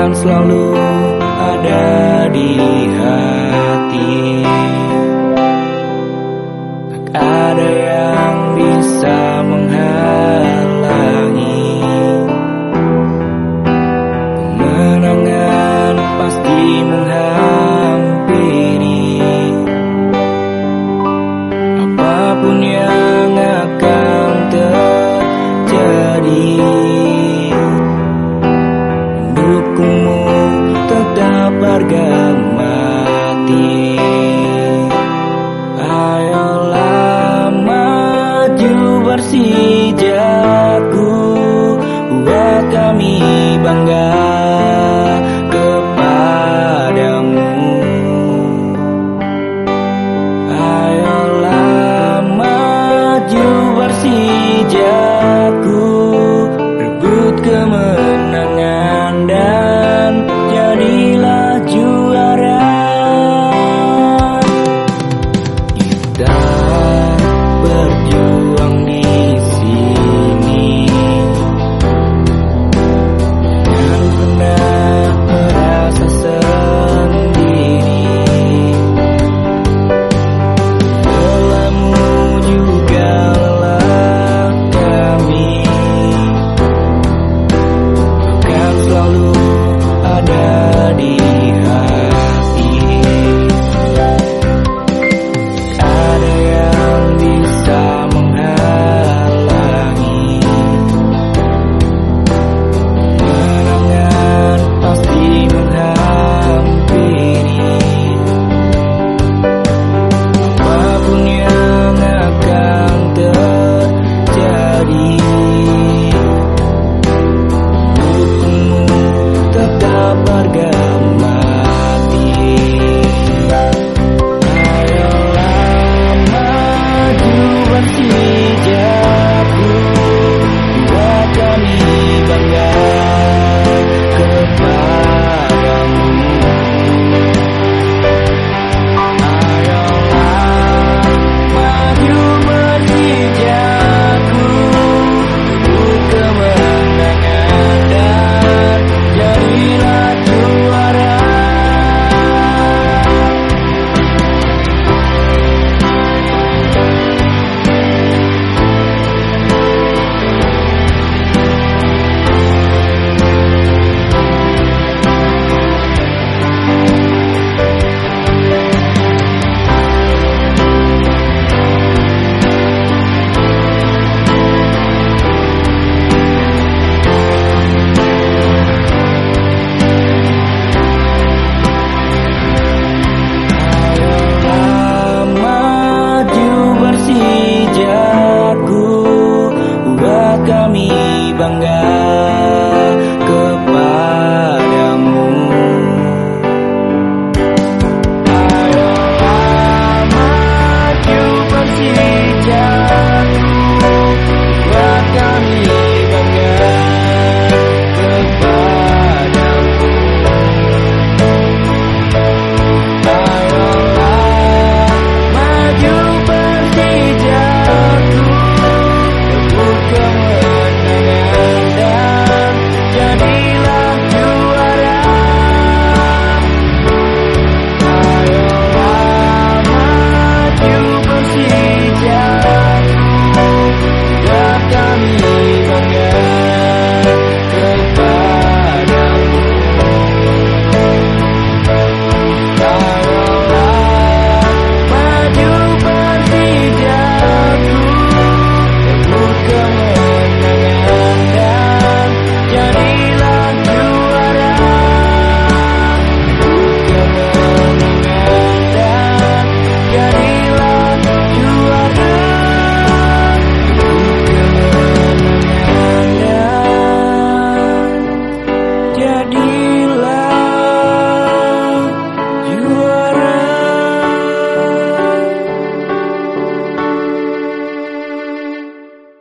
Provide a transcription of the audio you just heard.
akan selalu ada di hati. Tak ada yang bisa Dukumu tetap mati. Ayolah maju bersijaku Buat kami bangga.